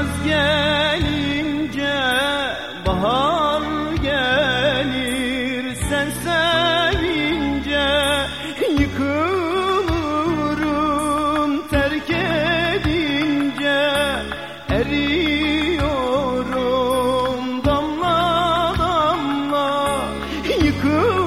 Yaz gelince bahar gelir. Sen sevince yıkılırım terk edince eriyorum. Damla damla yıkılırım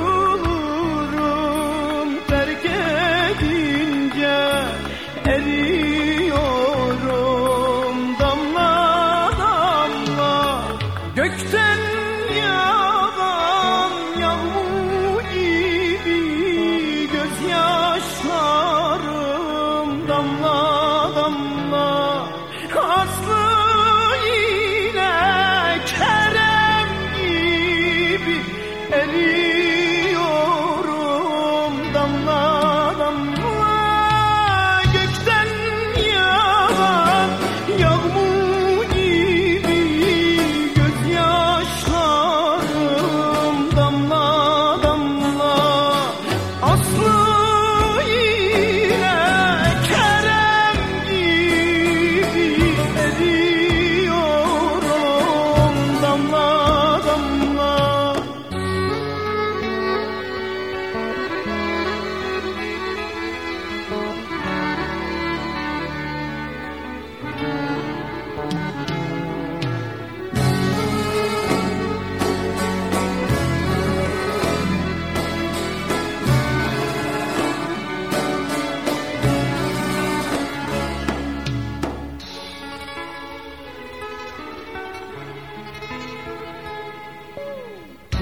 damla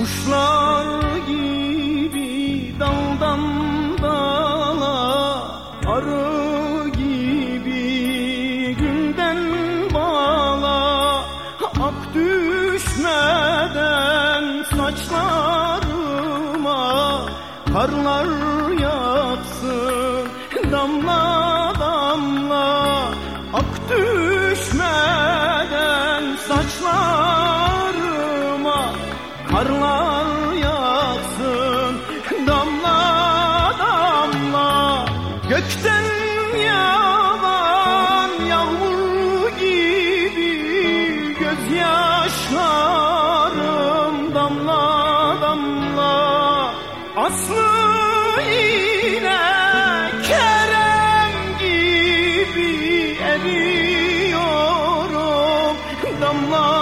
Kuşlar gibi daldan dala Arı gibi günden bala. Ak düşmeden saçlarıma Karlar yatsın damla Gökten yağan yağmur gibi Gözyaşlarım damla damla. Aslı yine kerem gibi eriyorum damla